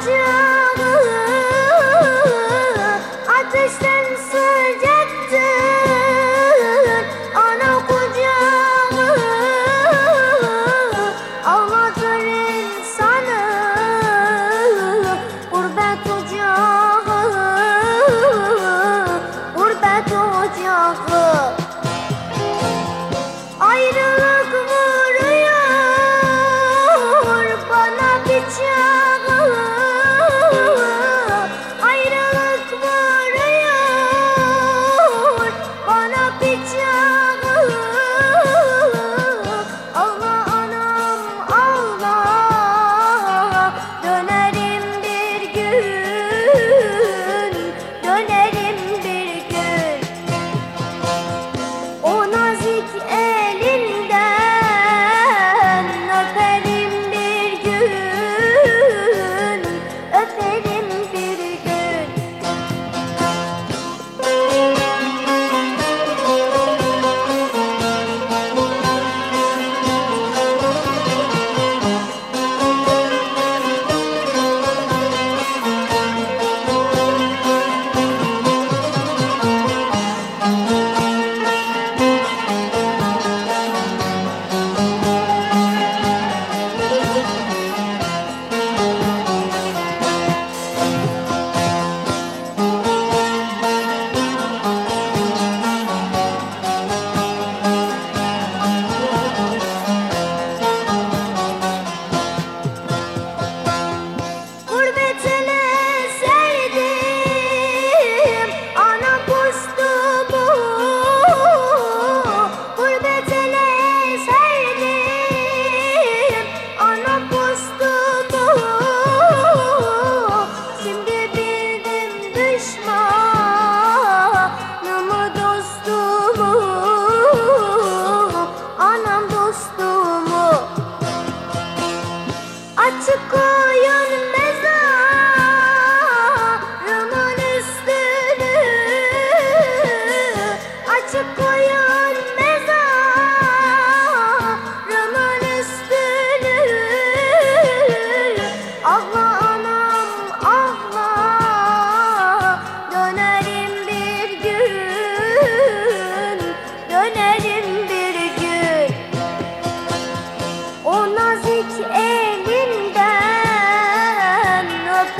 acımı ateşten sıcaktır insanı Gurbet ocağı, gurbet ocağı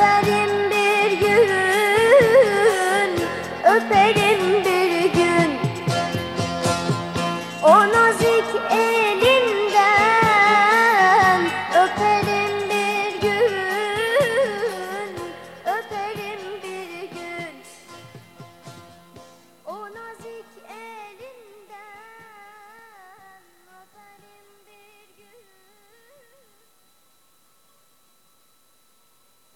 severim bir gün. Öperim